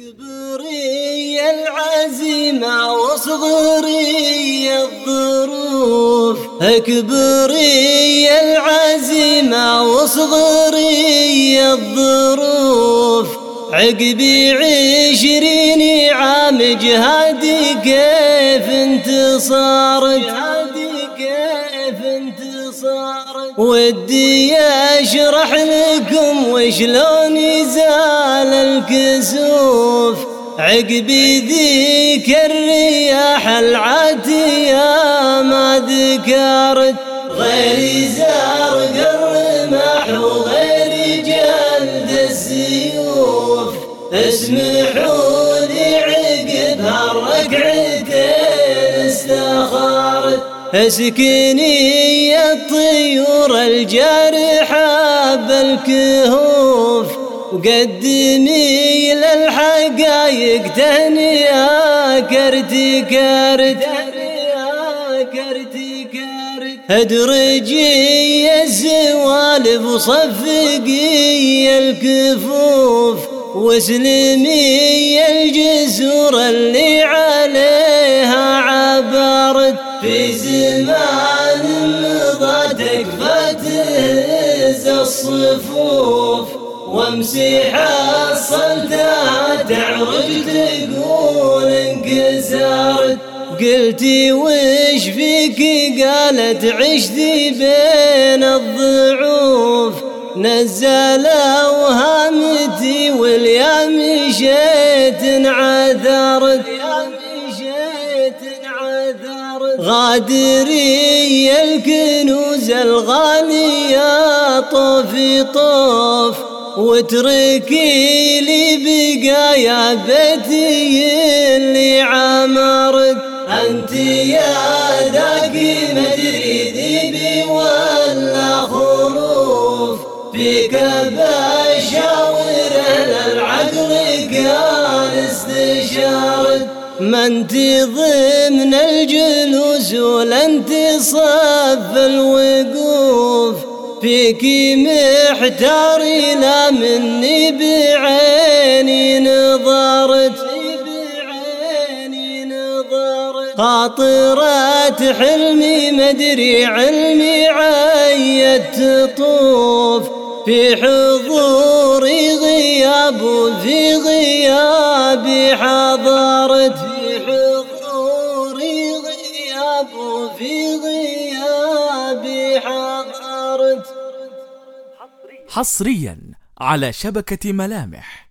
كبري العزيمة وصغري الظروف. كبري العزيمة وصغري الظروف. عقبي عشرين عام جهادي كيف انتصارك؟ ودي أشرح لكم وشلون يزال الكسوف عقبي ذيك الرياح العاتية. ما ذكرت غير زرق الرماح وغير جلد السيوف. اسمحوا لي عقبها الركعتين استخارت. اسكني الطيور الجارحة بالكهوف. وقدمي للحقايق تهنئة كرتي كرت ادرجي الزوالف وصفقي الكفوف. واسلمي الجسور اللي عليها عبرت. في زمان مضى تكفى الصفوف. وامسح الصلتها تعرج تقول انكسرت. قلتي وش فيك؟ قالت عشتي بين الضعوف. نزل اوهامتي واليوم مشيت انعذرت. غادري الكنوز الغالية طوفي طوف. واتركي لي بقايا بيتي اللي عمرت أنت يا ذاقي مدري ذيبي ولا خروف. فيك بشاور العقل قال استشارت ما أنت ضمن الجلوس ولا أنت صف الوقوف. فيك محتار لا مني بعيني نظرت. خاطرات حلمي مدري علمي عيت تطوف في حضوري غياب وفي غيابي حضرت. في غيابي حصريا على شبكة ملامح.